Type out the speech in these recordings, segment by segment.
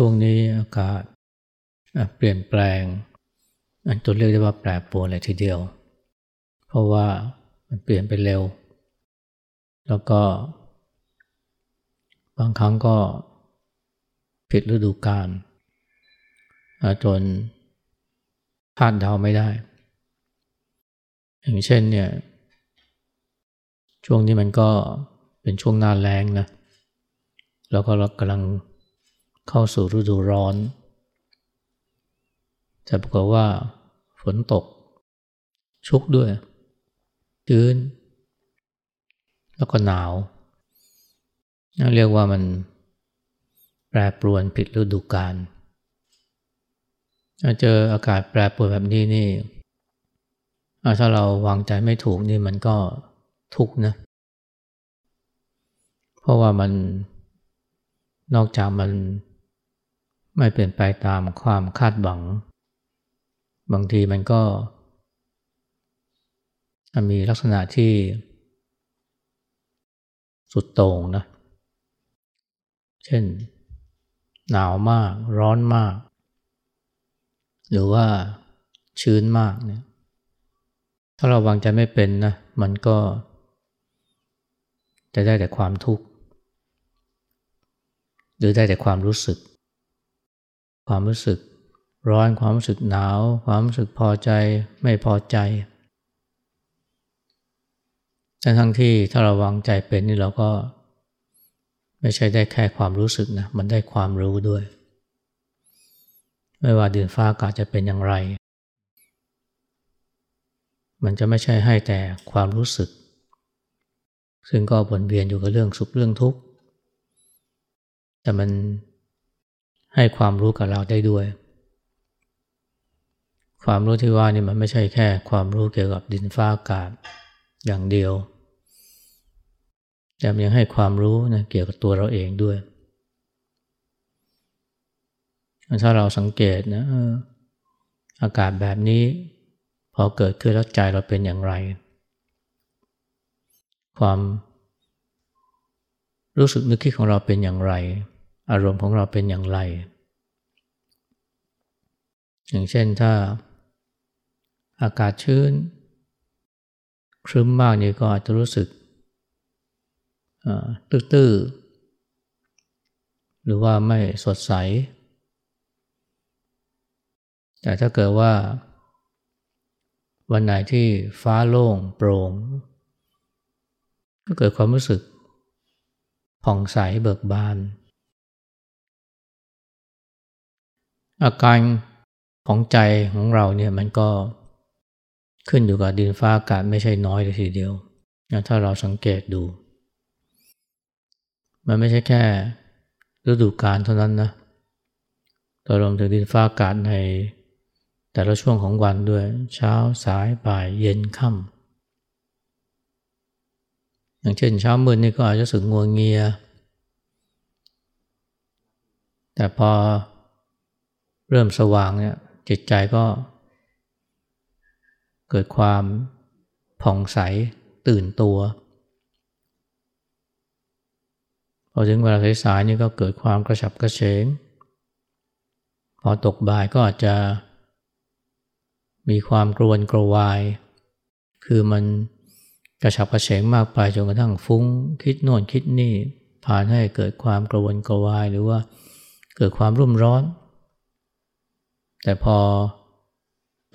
ช่วงนี้อากาศเปลี่ยนแปลงจนเรียกได้ว่าแปรปรวนเลยทีเดียว เพราะว่ามันเปลี่ยนไปเร็ว แล้วก็ บางครั้งก็ผิดฤดูกาลจนคาดเดาไม่ได้ อย่างเช่นเนี่ย ช่วงนี้มันก็เป็นช่วงหน้าแรงนะ แล้วก็เรากำลัง เข้าสู่ฤดูร้อนแต่ปรากฏว่าฝนตก ชุกด้วย ชื้น แล้วก็หนาวเรียกว่ามันแปรปรวนผิดฤดูกาลเจออากาศแปรปรวนแบบนี้นี่ถ้าเราวางใจไม่ถูกนี่มันก็ทุกข์นะ เพราะว่ามันนอกจากมัน ไม่เปลี่ยนไปตามความคาดหวัง บางทีมันก็มีลักษณะที่สุดโต่งนะ เช่น หนาวมาก ร้อนมาก หรือว่าชื้นมากเนี่ย ถ้าเราวางใจไม่เป็นนะ มันก็ จะได้แต่ความทุกข์ หรือได้แต่ความรู้สึก ความรู้สึกร้อนความรู้สึกหนาว ความรู้สึกพอใจไม่พอใจแต่ทั้งที่ถ้าเราวางใจเป็นนี่เราก็ ไม่ใช่ได้แค่ความรู้สึกนะมันได้ความรู้ด้วย ไม่ว่าดินฟ้าอากาศจะเป็นอย่างไร มันจะไม่ใช่ให้แต่ความรู้สึก ซึ่งก็วนเวียนอยู่กับเรื่องสุขเรื่องทุกข์แต่มัน ให้ความรู้กับเราได้ด้วย ความรู้ที่ว่านี่มันไม่ใช่แค่ความรู้เกี่ยวกับดินฟ้าอากาศอย่างเดียว แต่ยังให้ความรู้นะเกี่ยวกับตัวเราเองด้วย ถ้าเราสังเกตนะอากาศแบบนี้ พอเกิดขึ้นแล้วใจเราเป็นอย่างไร ความรู้สึกนึกคิดของเราเป็นอย่างไร อารมณ์ของเราเป็นอย่างไร อย่างเช่นถ้าอากาศชื้น ครึ้มมากนี่ก็อาจจะรู้สึกตื้อๆ หรือว่าไม่สดใส แต่ถ้าเกิดว่า วันไหนที่ฟ้าโล่งโปร่ง ก็เกิดความรู้สึกผ่องใสเบิกบาน อาการของใจของเราเนี่ยมันก็ขึ้นอยู่กับดินฟ้าอากาศไม่ใช่น้อยเลยทีเดียวถ้าเราสังเกตดู มันไม่ใช่แค่ฤดูกาลเท่านั้นนะต่รวมถึงดินฟ้าอากาศในแต่ละช่วงของวันด้วย เช้าสายบ่ายเย็นค่ำอย่างเช่นเช้ามืดนี่ก็อาจจะสึกงัวงเงีย แต่พอ เริ่มสว่างเนี่ยจิตใจก็เกิดความผ่องใสตื่นตัวพอถึงเวลาสายๆนี่ก็เกิดความกระฉับกระเฉง พอตกบ่ายก็อาจจะมีความกรวนกระวาย คือมันกระฉับกระเฉงมากไปจนกระทั่งฟุ้ง คิดโน่นคิดนี่ผ่านให้เกิดความกระวนกระวายหรือว่าเกิดความรุ่มร้อน แต่พอ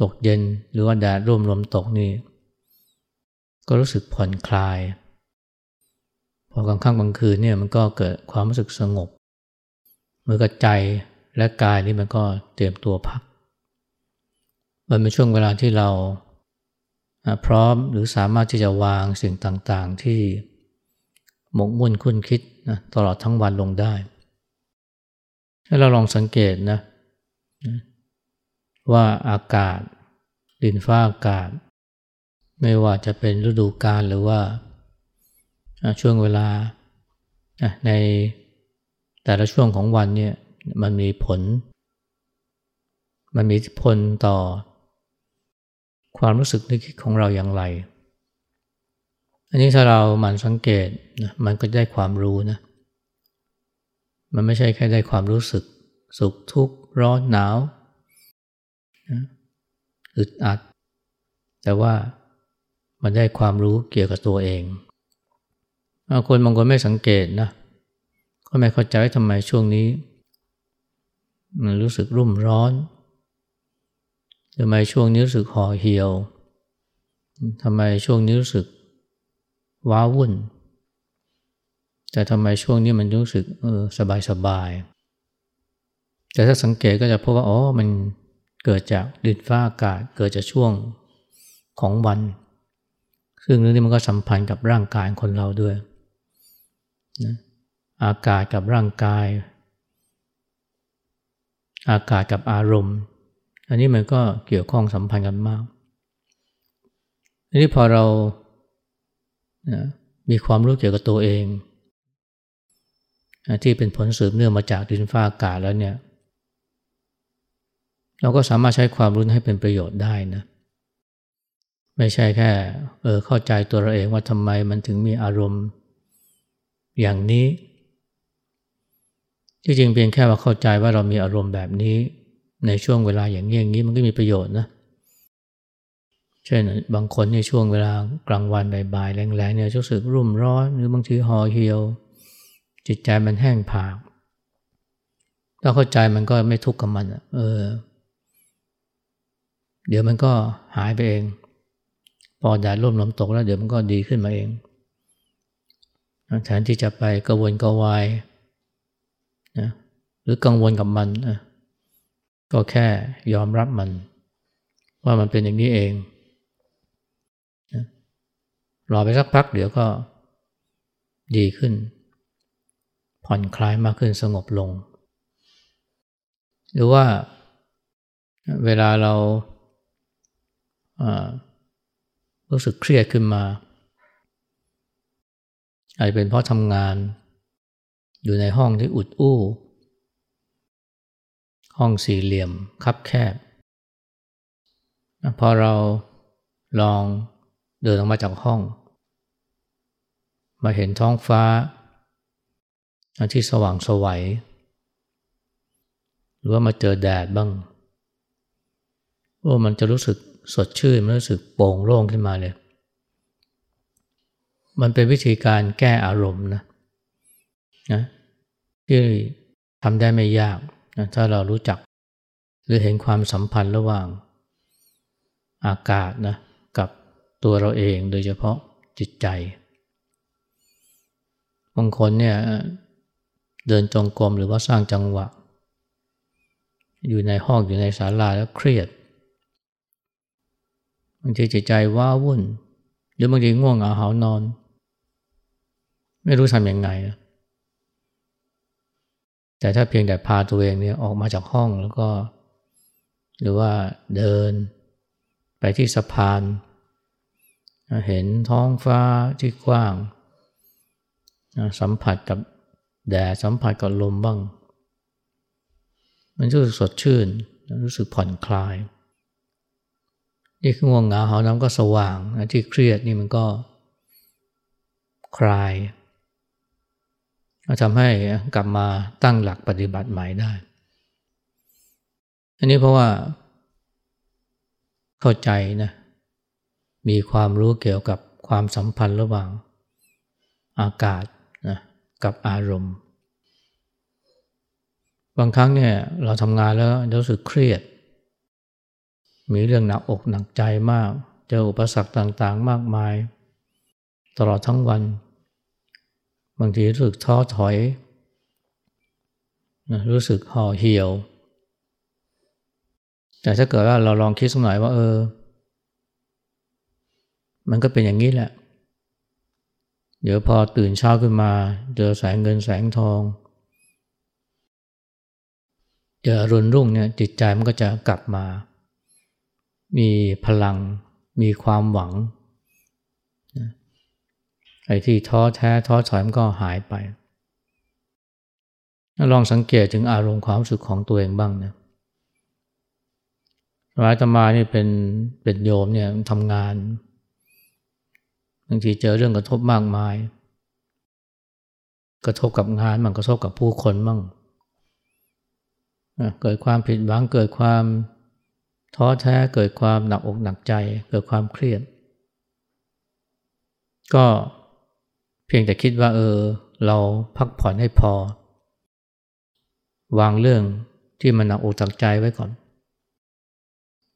ตกเย็นหรือว่าแดดร่วมลมตกนี่ ก็รู้สึกผ่อนคลาย พอกลางค่ำกลางคืนเนี่ยมันก็เกิดความรู้สึกสงบเมื่อกใจและกายนี่มันก็เตรียมตัวพัก มันเป็นช่วงเวลาที่เราพร้อมหรือสามารถที่จะวางสิ่งต่างๆที่หมกมุ่นคุ้นคิดนะตลอดทั้งวันลงได้ ให้เราลองสังเกตนะ ว่าอากาศ ดินฟ้าอากาศ ไม่ว่าจะเป็นฤดูกาลหรือว่าช่วงเวลาในแต่ละช่วงของวันเนี่ยมันมีผล มันมีผลต่อ ความรู้สึกนึกคิดของเราอย่างไร อันนี้ถ้าเราหมั่นสังเกตนะมันก็ได้ความรู้นะ มันไม่ใช่แค่ได้ความรู้สึก สุขทุกข์ร้อนหนาว อึดอัด แต่ว่ามันได้ความรู้เกี่ยวกับตัวเองคนบางคนไม่สังเกตนะก็ไม่เข้าใจทำไมช่วงนี้ มันรู้สึกรุ่มร้อนทำไมช่วงนี้รู้สึกห่อเหี่ยวทำไมช่วงนี้รู้สึกว้าวุ่น แต่ทำไมช่วงนี้มันรู้สึกเออสบายสบายแต่ถ้าสังเกตก็จะพบว่าอ๋อมัน เกิดจากดินฟ้าอากาศเกิดจากช่วงของวัน ซึ่งเรื่องนี้มันก็สัมพันธ์กับร่างกายคนเราด้วยนะอากาศกับร่างกาย อากาศกับอารมณ์ อันนี้มันก็เกี่ยวข้องสัมพันธ์กันมากทีนี้พอเรานะมีความรู้เกี่ยวกับตัวเอง ที่เป็นผลสืบเนื่องมาจากดินฟ้าอากาศแล้วเนี่ย เราก็สามารถใช้ความรู้ให้เป็นประโยชน์ได้นะ ไม่ใช่แค่เออเข้าใจตัวเราเองว่าทำไมมันถึงมีอารมณ์อย่างนี้ ที่จริงเพียงแค่ว่าเข้าใจว่าเรามีอารมณ์แบบนี้ ในช่วงเวลาอย่างนี้อย่างนี้มันก็มีประโยชน์นะเช่นบางคนในช่วงเวลากลางวันบ่ายๆแรงๆเนี่ยรู้สึกรุ่มร้อนหรือบางทีห่อเหี่ยว จิตใจมันแห้งผากถ้าเข้าใจมันก็ไม่ทุกข์กับมันเออ เดี๋ยวมันก็หายไปเอง พอแดดร่มลมตกแล้วเดี๋ยวมันก็ดีขึ้นมาเองแทนที่จะไปกระวนกระวายนะหรือกังวลกับมันนะก็แค่ยอมรับมัน ว่ามันเป็นอย่างนี้เองรอไปสักพักเดี๋ยวก็ดีขึ้น ผ่อนคลายมากขึ้นสงบลง หรือว่าเวลาเรา รู้สึกเครียดขึ้นมาอาจจะเป็นเพราะทำงาน อยู่ในห้องที่อุดอู้ ห้องสี่เหลี่ยมคับแคบ พอเราลองเดินออกมาจากห้อง มาเห็นท้องฟ้าที่สว่างสวัย หรือว่ามาเจอแดดบ้างโอ้มันจะรู้สึก สดชื่นมันรู้สึกโปร่งโล่งขึ้นมาเลย มันเป็นวิธีการแก้อารมณ์นะนะที่ทำได้ไม่ยากนะถ้าเรารู้จัก หรือเห็นความสัมพันธ์ระหว่างอากาศนะกับตัวเราเองโดยเฉพาะจิตใจ บางคนเนี่ยเดินจงกรมหรือว่าสร้างจังหวะ อยู่ในห้องอยู่ในศาลาแล้วเครียด บางทีจิตใจว้าวุ่น หรือบางทีง่วงเหงาหานอน ไม่รู้ทำยังไง แต่ถ้าเพียงแต่พาตัวเองเนี่ยออกมาจากห้องแล้วก็ หรือว่าเดิน ไปที่สะพาน เห็นท้องฟ้าที่กว้าง สัมผัสกับแดดสัมผัสกับลมบ้าง มันรู้สึกสดชื่น รู้สึกผ่อนคลาย คือง่วงเหงาหาน้ำก็สว่างที่เครียดนี่มันก็คลายทำให้กลับมาตั้งหลักปฏิบัติใหม่ได้ อันนี้เพราะว่า เข้าใจนะ มีความรู้เกี่ยวกับความสัมพันธ์ระหว่างอากาศนะกับอารมณ์ บางครั้งเนี่ยเราทำงานแล้วรู้สึกเครียด มีเรื่องหนักอกหนักใจมาก เจออุปสรรคต่างๆ มากมาย ตลอดทั้งวัน บางทีรู้สึกท้อถอย รู้สึกห่อเหี่ยว แต่ถ้าเกิดว่าเราลองคิดสักหน่อยว่าเออ มันก็เป็นอย่างนี้แหละ เดี๋ยวพอตื่นเช้าขึ้นมา เจอแสงเงินแสงทองเจอรุนรุ่งเนี่ยจิตใจมันก็จะกลับมา มีพลัง มีความหวังไอ้ที่ท้อแท้ท้อถอยมันก็หายไป ลองสังเกตถึงอารมณ์ความรู้สึกของตัวเองบ้างนะอาตมานี่เป็นเป็นโยมเนี่ยทำงานบางทีเจอเรื่องกระทบมากมาย กระทบกับงานมั่งกระทบกับผู้คนมั่งเกิดความผิดหวังเกิดความ ท้อแท้เกิดความหนักอกหนักใจเกิดความเครียด ก็เพียงแต่คิดว่าเออ เราพักผ่อนให้พอ วางเรื่องที่มันหนักอกหนักใจไว้ก่อน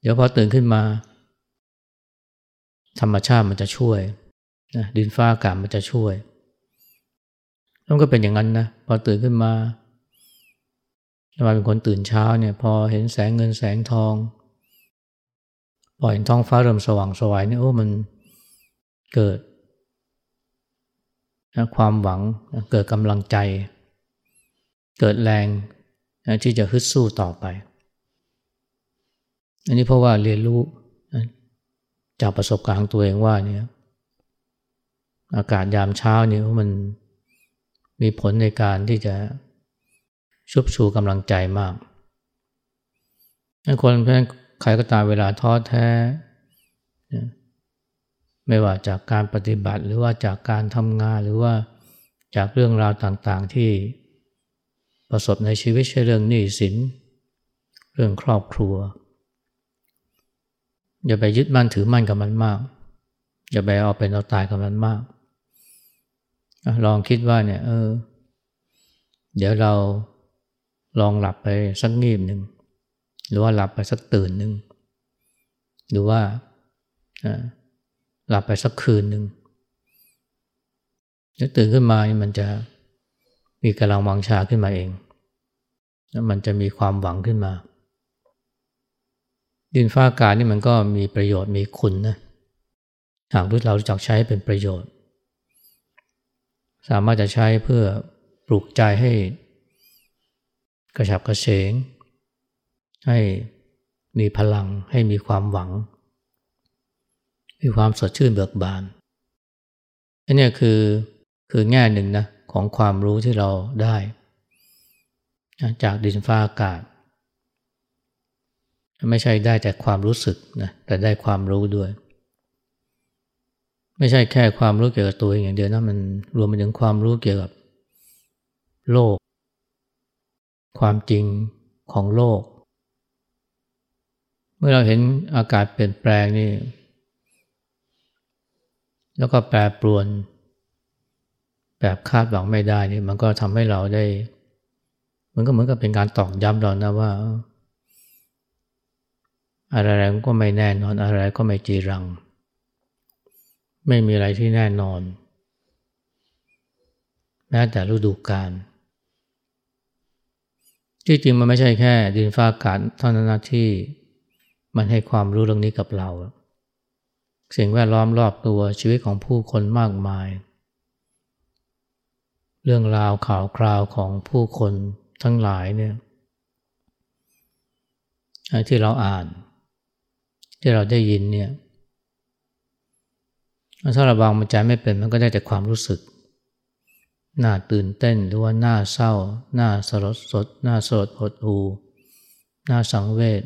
เดี๋ยวพอตื่นขึ้นมา ธรรมชาติมันจะช่วยนะดินฟ้าอากาศมันจะช่วยแล้วก็เป็นอย่างนั้นนะพอตื่นขึ้นมาเราเป็นคนตื่นเช้าเนี่ย พอเห็นแสงเงินแสงทอง พอเห็นท้องฟ้าเริ่มสว่างสวายเนี่ยโอ้มันเกิดความหวังเกิดกำลังใจ เกิดแรงที่จะฮึดสู้ต่อไป อันนี้เพราะว่าเรียนรู้จากประสบการณ์ของตัวเองว่าเนี่ยอากาศยามเช้าเนี่ยมันมีผลในการที่จะชุบชูกำลังใจมากคนเพราะ ใครก็ตามเวลาท้อแท้ ไม่ว่าจากการปฏิบัติหรือว่าจากการทำงานหรือว่าจากเรื่องราวต่างๆที่ประสบในชีวิตใช่เรื่องหนี้สิน เรื่องครอบครัว อย่าไปยึดมั่นถือมั่นกับมันมาก อย่าไปเอาเป็นเอาตายกับมันมาก ลองคิดว่าเนี่ยเออ เดี๋ยวเราลองหลับไปสักงีบหนึ่ง หรือว่าหลับไปสักตื่นหนึ่งหรือว่าหลับไปสักคืนหนึ่งแล้วตื่นขึ้นมามันจะมีกำลังวังชาขึ้นมาเองแล้วมันจะมีความหวังขึ้นมา ดินฟ้าอากาศนี่มันก็มีประโยชน์มีคุณนะหากเราจักใช้เป็นประโยชน์ สามารถจะใช้เพื่อปลุกใจให้กระฉับกระเฉง ให้มีพลังให้มีความหวัง มีความสดชื่นเบิกบานอันนี้คือคือแง่หนึ่งนะของความรู้ที่เราได้ จากดินฟ้าอากาศ ไม่ใช่ได้แต่ความรู้สึกนะแต่ได้ความรู้ด้วย ไม่ใช่แค่ความรู้เกี่ยวกับตัวเองอย่างเดียวนะมันรวมไปถึงความรู้เกี่ยวกับโลก ความจริงของโลก เมื่อเราเห็นอากาศเปลี่ยนแปลงนี่ แล้วก็แปรปรวน แบบคาดหวังไม่ได้นี่มันก็ทำให้เราได้ มันก็เหมือนกับเป็นการตอกย้ำเรานะว่า อะไรๆก็ไม่แน่นอนอะไรก็ไม่จีรัง ไม่มีอะไรที่แน่นอน แม้แต่ฤดูกาลที่จริงมันไม่ใช่แค่ดินฟ้าอากาศเท่านั้นที่ มันให้ความรู้เรื่องนี้กับเราสิ่งแวดล้อมรอบตัวชีวิตของผู้คนมากมาย เรื่องราวข่าวคราวของผู้คนทั้งหลายเนี่ยที่เราอ่าน ที่เราได้ยินเนี่ยถ้าเราวางมันใจไม่เป็นมันก็ได้แต่ความรู้สึกน่าตื่นเต้นหรือว่าน่าเศร้าน่าสลดสดน่าสลดหดหูน่าสังเวช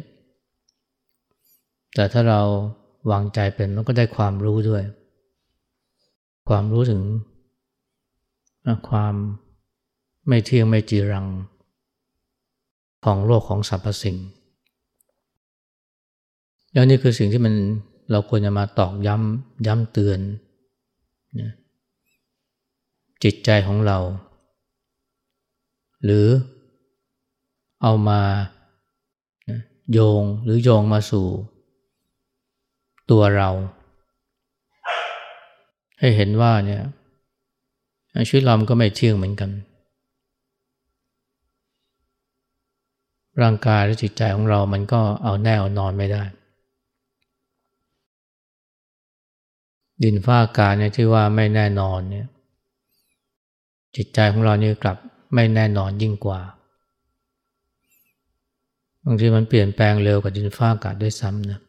แต่ถ้าเราวางใจเป็นมันก็ได้ความรู้ด้วย ความรู้ถึงความไม่เที่ยงไม่จีรัง ของโลกของสรรพสิ่ง แล้วนี่คือสิ่งที่มันเราควรจะมาตอกย้ำย้ำเตือนนะจิตใจของเรา หรือเอามาโยงหรือโยงมาสู่ ตัวเรา ให้เห็นว่าเนี่ยชีวิตเราก็ไม่เที่ยงเหมือนกัน ร่างกายและจิตใจของเรามันก็เอาแน่เอานอนไม่ได้ ดินฟ้าอากาศเนี่ยที่ว่าไม่แน่นอนเนี่ยจิตใจของเรานี่กลับไม่แน่นอนยิ่งกว่าบางทีมันเปลี่ยนแปลงเร็วกว่าดินฟ้าอากาศด้วยซ้ำนะ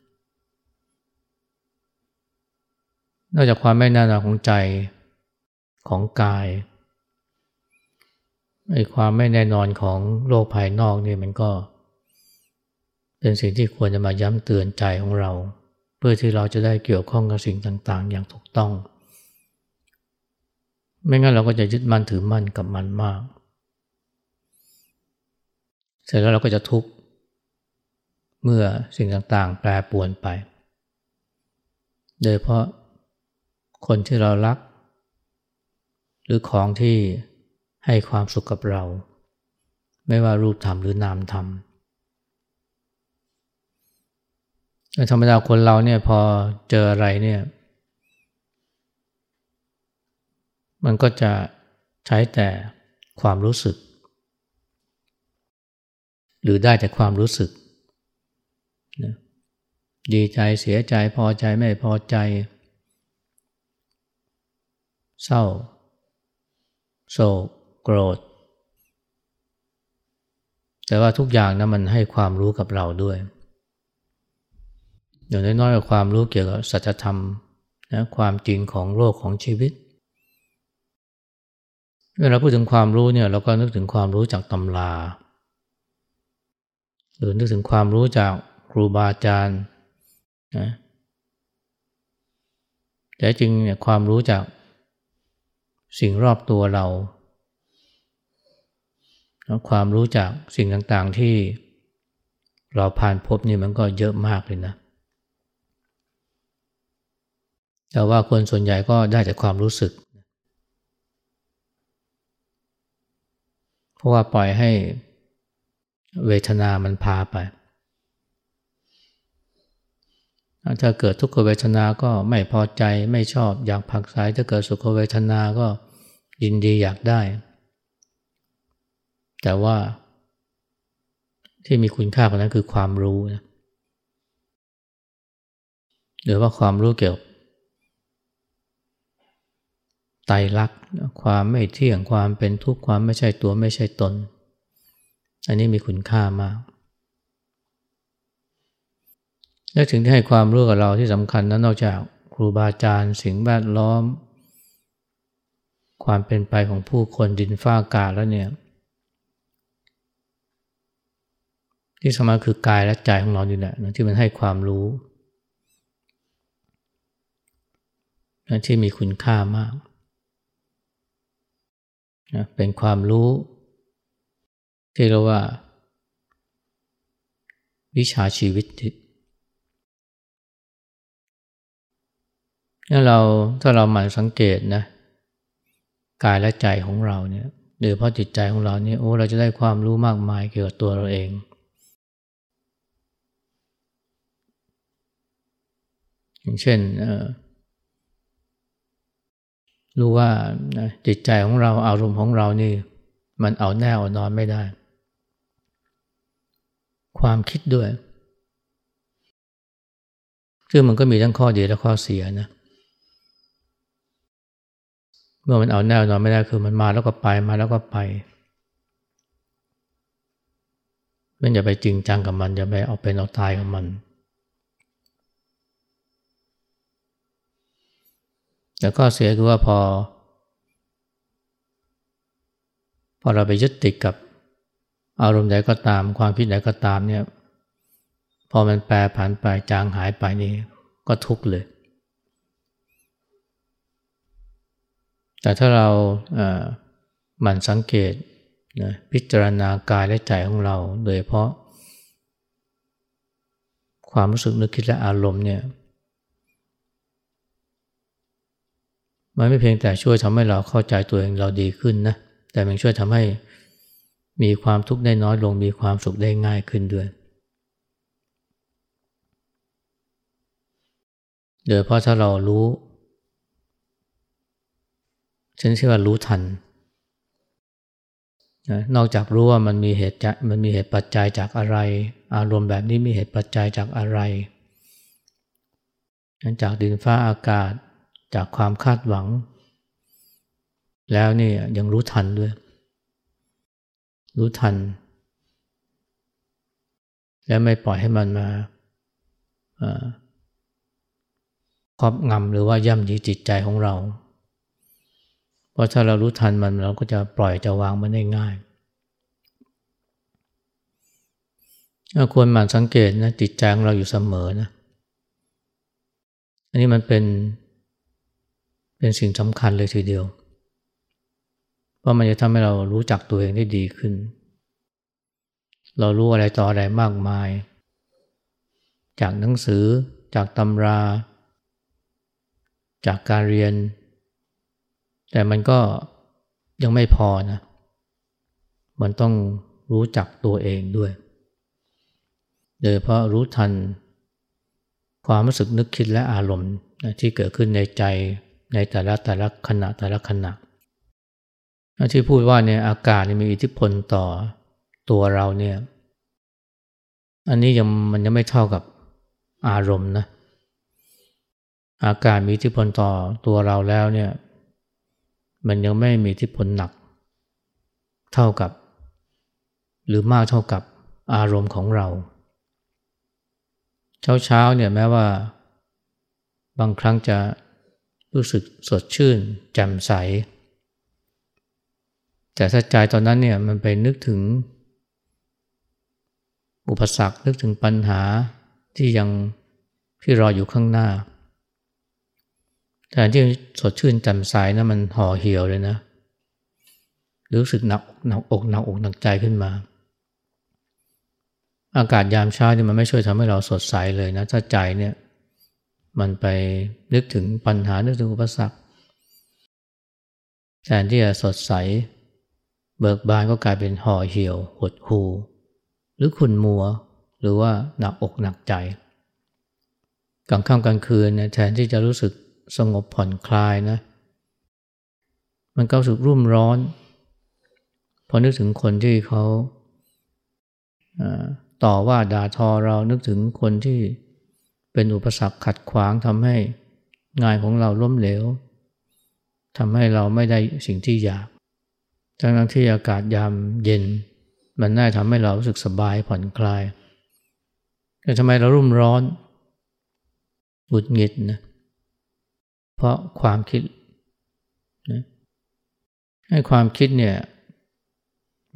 นอกจากความไม่แน่นอนของใจของกายไอ้ความไม่แน่นอนของโลกภายนอกนี่มันก็ เป็นสิ่งที่ควรจะมาย้ำเตือนใจของเรา เพื่อที่เราจะได้เกี่ยวข้องกับสิ่งต่างๆ อย่างถูกต้อง ไม่งั้นเราก็จะยึดมั่นถือมั่นกับมันมาก เสร็จแล้วเราก็จะทุกข์เมื่อสิ่งต่างๆ แปรปรวนไป โดยเพราะ คนที่เรารัก หรือของที่ให้ความสุขกับเรา ไม่ว่ารูปธรรมหรือนามธรรมธรรมดาคนเราเนี่ยพอเจออะไรเนี่ย มันก็จะใช้แต่ความรู้สึก หรือได้แต่ความรู้สึก ดีใจเสียใจพอใจไม่พอใจ เศร้า โศก โกรธ แต่ว่าทุกอย่างนะมันให้ความรู้กับเราด้วย อย่างน้อยๆความรู้เกี่ยวกับสัจธรรมนะความจริงของโลกของชีวิตเวลาพูดถึงความรู้เนี่ยเราก็นึกถึงความรู้จากตำราหรือนึกถึงความรู้จากครูบาอาจารย์นะแต่จริงเนี่ยความรู้จาก สิ่งรอบตัวเรา ความรู้จากสิ่งต่างๆที่เราผ่านพบนี่มันก็เยอะมากเลยนะ แต่ว่าคนส่วนใหญ่ก็ได้แต่ความรู้สึก เพราะว่าปล่อยให้เวทนามันพาไป ถ้าเกิดทุกขเวทนาก็ไม่พอใจไม่ชอบอยากผักสายถ้าเกิดสุขเวทนาก็ยินดีอยากได้ แต่ว่าที่มีคุณค่ากว่านั้นคือความรู้นะหรือว่าความรู้เกี่ยวไตรลักษณ์ความไม่เที่ยงความเป็นทุกข์ความไม่ใช่ตัวไม่ใช่ตน อันนี้มีคุณค่ามาก และถึงที่ให้ความรู้กับเราที่สำคัญนั้นนอกจากครูบาอาจารย์สิ่งแวดล้อม ความเป็นไปของผู้คนดินฟ้าอากาศแล้วเนี่ยที่สำคัญคือกายและใจของเราอยู่แหละที่มันให้ความรู้ที่มีคุณค่ามากนะเป็นความรู้ ที่เรียกว่า วิชาชีวิต ถ้าเราถ้าเราหมั่นสังเกตนะกายและใจของเราเนี่ยโดยเพราะจิตใจของเราเนี่ยโอ้เราจะได้ความรู้มากมายเกี่ยวกับตัวเราเอง อย่างเช่นรู้ว่าจิตใจของเราอารมณ์ของเรานี่ มันเอาแน่เอานอนไม่ได้ ความคิดด้วยซึ่งมันก็มีทั้งข้อดีและข้อเสียนะเเมื่อมันเอาแน่นอนไม่ได้คือมันมาแล้วก็ไปมาแล้วก็ไปมันอย่าไปจริงจังกับมันอย่าไปเอาเป็นเอาตายกับมันแต่ก็เสียคือว่าพอ พอเราไปยึดติดกับอารมณ์ใดก็ตาม ความคิดใดก็ตามเนี่ย พอมันแปรผันไปจางหายไปนี่ก็ทุกข์เลย แต่ถ้าเราหมั่นสังเกตนะพิจารณากายและใจของเรา โดยเพราะ ความรู้สึกนึกคิดและอารมณ์เนี่ยมันไม่เพียงแต่ช่วยทำให้เราเข้าใจตัวเองเราดีขึ้นนะแต่มันช่วยทำให้มีความทุกข์ได้น้อยลง มีความสุขได้ง่ายขึ้นด้วย โดยเพราะถ้าเรารู้ ฉันเชื่อว่ารู้ทันนอกจากรู้ว่ามันมีเหตุมันมีเหตุปัจจัยจากอะไร อารมณ์แบบนี้มีเหตุปัจจัยจากอะไรจากดินฟ้าอากาศจากความคาดหวัง แล้วนี่ยังรู้ทันด้วย รู้ทัน และไม่ปล่อยให้มันมาครอบงำหรือว่าย่ำยีจิตใจของเรา เพราะถ้าเรารู้ทันมันเราก็จะปล่อยจะวางมันได้ง่ายควรหมั่นสังเกตนะจิตใจของเราอยู่เสมอนะ อันนี้มันเป็นเป็นสิ่งสำคัญเลยทีเดียว เพราะมันจะทำให้เรารู้จักตัวเองได้ดีขึ้น เรารู้อะไรต่ออะไรมากมาย จากหนังสือ จากตำรา จากการเรียน แต่มันก็ยังไม่พอนะ มันต้องรู้จักตัวเองด้วย โดยเพราะรู้ทัน ความรู้สึกนึกคิดและอารมณ์ที่เกิดขึ้นในใจในแต่ละแต่ละขณะแต่ละขณะที่พูดว่าเนี่ยอากาศมีอิทธิพลต่อตัวเราเนี่ย อันนี้ยังมันยังไม่เท่ากับอารมณ์นะ อากาศมีอิทธิพลต่อตัวเราแล้วเนี่ย มันยังไม่มีอิทธิพลหนัก เท่ากับ หรือมากเท่ากับอารมณ์ของเรา เช้าเช้าเนี่ยแม้ว่า บางครั้งจะรู้สึกสดชื่นแจ่มใส แต่ถ้าใจตอนนั้นเนี่ยมันไปนึกถึง อุปสรรคนึกถึงปัญหาที่ยังที่รออยู่ข้างหน้า แต่ที่สดชื่นแจ่มใสนะมันห่อเหี่ยวเลยนะรู้สึกหนักหนักอกหนักอกหนักใจขึ้นมา อากาศยามเช้าเนี่ยมันไม่ช่วยทำให้เราสดใสเลยนะ ถ้าใจเนี่ยมันไปนึกถึงปัญหานึกถึงอุปสรรคแทนที่จะสดใส เบิกบานก็กลายเป็นห่อเหี่ยว หดหูหรือขุ่นมัว หรือว่าหนักอกหนักใจกลางค่ำกลางคืนเนี่ยแทนที่จะรู้สึก สงบผ่อนคลายนะ มันก็สึกรุ่มร้อน พอนึกถึงคนที่เขาต่อว่าด่าทอเรานึกถึงคนที่เป็นอุปสรรคขัดขวางทำให้งานของเราล้มเหลวทำให้เราไม่ได้สิ่งที่อยากทั้งที่อากาศยามเย็น มันน่าทำให้เรารู้สึกสบายผ่อนคลายแต่ทำไมเรารุ่มร้อนหงุดหงิดนะเเพราะความคิดนะให้ความคิดเนี่ย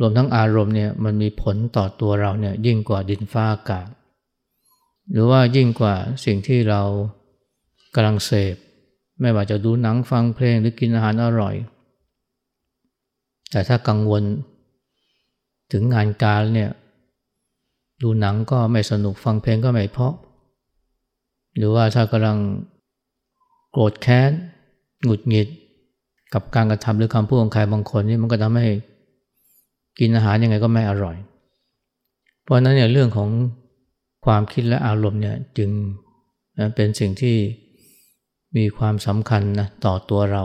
รวมทั้งอารมณ์เนี่ยมันมีผลต่อตัวเราเนี่ยยิ่งกว่าดินฟ้าอากาศ หรือว่ายิ่งกว่าสิ่งที่เรากำลังเสพ ไม่ว่าจะดูหนังฟังเพลงหรือกินอาหารอร่อย แต่ถ้ากังวลถึงงานการเนี่ยดูหนังก็ไม่สนุกฟังเพลงก็ไม่เพาะ หรือว่าถ้ากำลัง โกรธแค้นหงุดหงิด กับการกระทำหรือคำพูดของใครบางคนนี่มันก็ทำให้กินอาหารยังไงก็ไม่อร่อย เพราะนั้นเนี่ยเรื่องของความคิดและอารมณ์เนี่ยจึงเป็นสิ่งที่มีความสำคัญนะต่อตัวเรา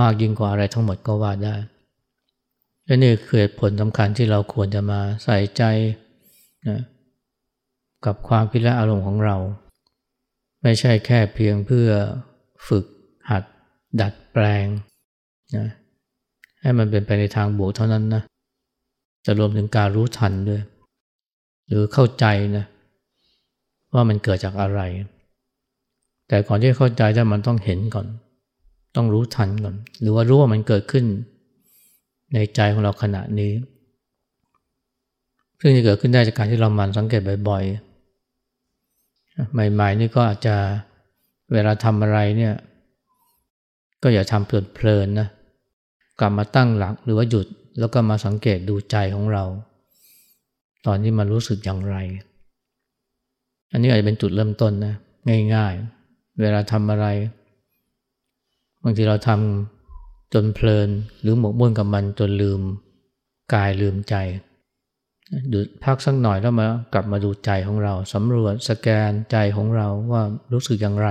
มากยิ่งกว่าอะไรทั้งหมดก็ว่าได้และนี่คือผลสำคัญที่เราควรจะมาใส่ใจนะกับความคิดและอารมณ์ของเรา ไม่ใช่แค่เพียงเพื่อฝึกหัดดัดแปลงนะให้มันเป็นไปในทางบวกเท่านั้นนะจะรวมถึงการรู้ทันด้วย หรือเข้าใจนะว่ามันเกิดจากอะไร แต่ก่อนที่เข้าใจถ้ามันต้องเห็นก่อน ต้องรู้ทันก่อน หรือว่ารู้ว่ามันเกิดขึ้น ในใจของเราขณะนี้ ซึ่งจะเกิดขึ้นได้จากการที่เรามันสังเกตบ่อยๆ ใหม่ ๆ นี่ก็อาจจะเวลาทำอะไรเนี่ยก็อย่าทำเพลินนะกลับมาตั้งหลักหรือว่าหยุดแล้วก็มาสังเกตดูใจของเรา ตอนนี้มันรู้สึกอย่างไร อันนี้อาจจะเป็นจุดเริ่มต้นนะง่ายๆ เวลาทำอะไร บางทีเราทำจนเพลินหรือหมกมุ่นกับมันจนลืมกายลืมใจ ดูพักสักหน่อยแล้วมากลับมาดูใจของเราสำรวจสแกนใจของเราว่ารู้สึกอย่างไร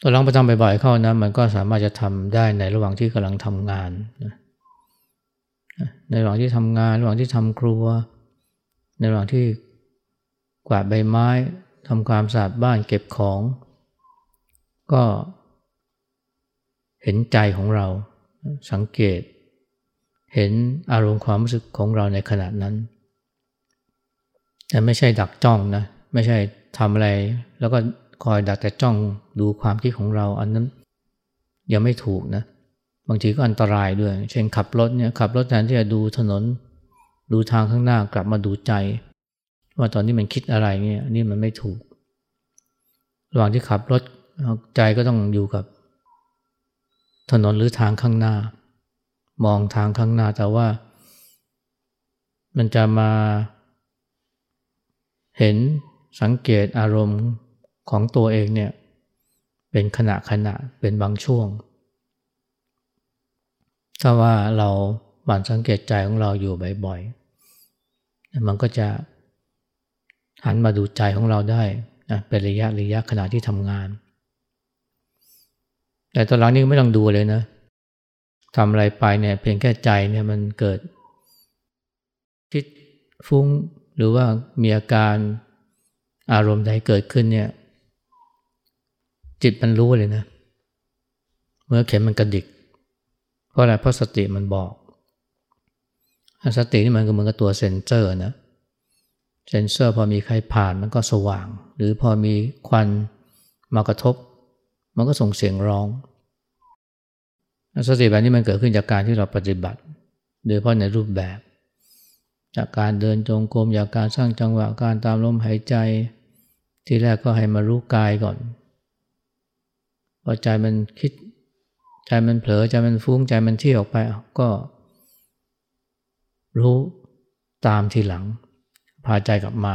ตัวลองไปทำบ่อยๆเข้านะมันก็สามารถจะทำได้ในระหว่างที่กำลังทำงานในระหว่างที่ทำงาน ระหว่างที่ทำครัว ในระหว่างที่กวาดใบไม้ทำความสะอาดบ้านเก็บของ ก็เห็นใจของเราสังเกต เห็นอารมณ์ความรู้สึกของเราในขณะนั้น แต่ไม่ใช่ดักจ้องนะไม่ใช่ทำอะไร แล้วก็คอยดักแต่จ้องดูความคิดของเราอันนั้นยังไม่ถูกนะบางทีก็อันตรายด้วย เช่นขับรถเนี่ยขับรถแทนที่จะดูถนน ดูทางข้างหน้ากลับมาดูใจ ว่าตอนนี้มันคิดอะไรเนี่ยนี่มันไม่ถูก ระหว่างที่ขับรถใจก็ต้องอยู่กับ ถนนหรือทางข้างหน้า มองทางข้างหน้าแต่ว่า มันจะมา เห็นสังเกตอารมณ์ของตัวเองเนี่ยเป็นขณะขณะเป็นบางช่วง ถ้าว่าเราหมั่นสังเกตใจของเราอยู่บ่อยๆ มันก็จะหันมาดูใจของเราได้เป็นระยะระยะขณะที่ทำงาน แต่ตอนหลังนี้ไม่ต้องดูเลยนะ ทำอะไรไปเนี่ยเพียงแค่ใจเนี่ยมันเกิด คิดฟุ้งหรือว่ามีอาการอารมณ์ใดเกิดขึ้นเนี่ย จิตมันรู้เลยนะ เมื่อเข็มมันกระดิก เพราะอะไรเพราะสติมันบอกสตินี่มันก็เหมือนกับตัวเซนเซอร์นะเซนเซอร์พอมีใครผ่านมันก็สว่าง หรือพอมีควันมากระทบ มันก็ส่งเสียงร้อง สติแบบนี้มันเกิดขึ้นจากการที่เราปฏิบัติ โดยเฉพาะในรูปแบบ จากการเดินจงกรมจากการสร้างจังหวะการตามลมหายใจ ที่แรกก็ให้มารู้กายก่อนพอใจมันคิด ใจมันเผลอใจมันฟุ้งใจมันเที่ยวออกไปก็รู้ตามทีหลัง พาใจกลับมา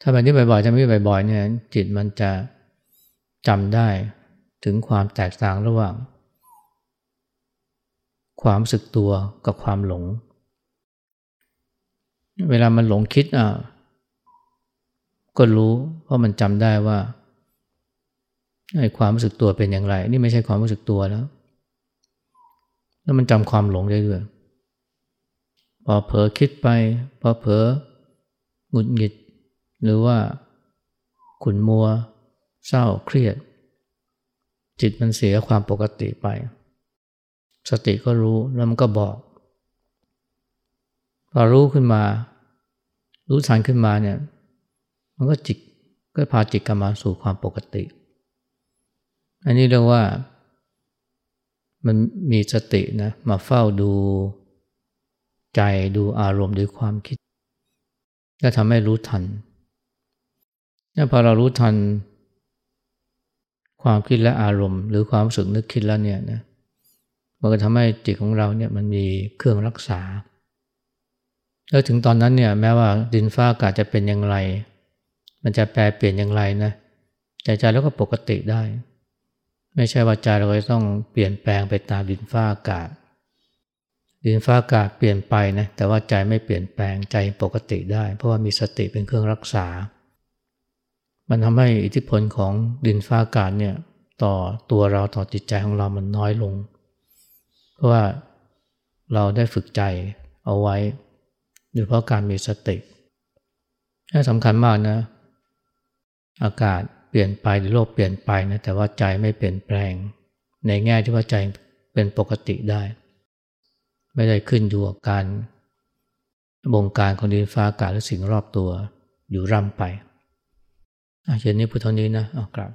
ถ้าแบบนี้บ่อยๆจะไม่บ่อยๆเนี่ยจิตมันจะจำได้ ถึงความแตกต่างระหว่าง ความรู้สึกตัวกับความหลง เวลามันหลงคิดอะก็รู้เพราะมันจำได้ว่าไอ้ความรู้สึกตัวเป็นอย่างไร นี่ไม่ใช่ความรู้สึกตัวแล้ว แล้วมันจำความหลงได้ด้วยพอเผลอคิดไป พอเผลอหงุดหงิด หรือว่าขุนมัว เศร้าเครียด จิตมันเสียความปกติไป สติก็รู้แล้วมันก็บอกพอรู้ขึ้นมา รู้ทันขึ้นมาเนี่ย มันก็จิตก็พาจิตกลับมาสู่ความปกติ อันนี้เรียกว่า มันมีสตินะมาเฝ้าดูใจดูอารมณ์ด้วยความคิด ก็ทำให้รู้ทัน ถ้าพอเรารู้ทัน ความคิดและอารมณ์ หรือความรู้สึกนึกคิดแล้วเนี่ยนะมันก็ทำให้จิตของเราเนี่ยมันมีเครื่องรักษา แล้วถึงตอนนั้นเนี่ยแม้ว่าดินฟ้าอากาศจะเป็นอย่างไร มันจะแปลเปลี่ยนอย่างไรนะใจใจแล้วก็ปกติได้ ไม่ใช่ว่าใจเราจะต้องเปลี่ยนแปลงไปตามดินฟ้าอากาศ ดินฟ้าอากาศเปลี่ยนไปนะแต่ว่าใจไม่เปลี่ยนแปลงใจปกติได้ เพราะว่ามีสติเป็นเครื่องรักษา มันทำให้อิทธิพลของดินฟ้าอากาศเนี่ยต่อตัวเราต่อจิตใจของเรามันน้อยลง เพราะว่าเราได้ฝึกใจเอาไว้โดยเพราะการมีสตินี่สำคัญมากนะ อากาศเปลี่ยนไปหรือโลกเปลี่ยนไปนะแต่ว่าใจไม่เปลี่ยนแปลง ในแง่ที่ว่าใจเป็นปกติได้ ไม่ได้ขึ้นอยู่กับการบงการของดินฟ้าอากาศและสิ่งรอบตัวอยู่ร่ำไป เช่นนี้พุทธนี้นะเอากลับ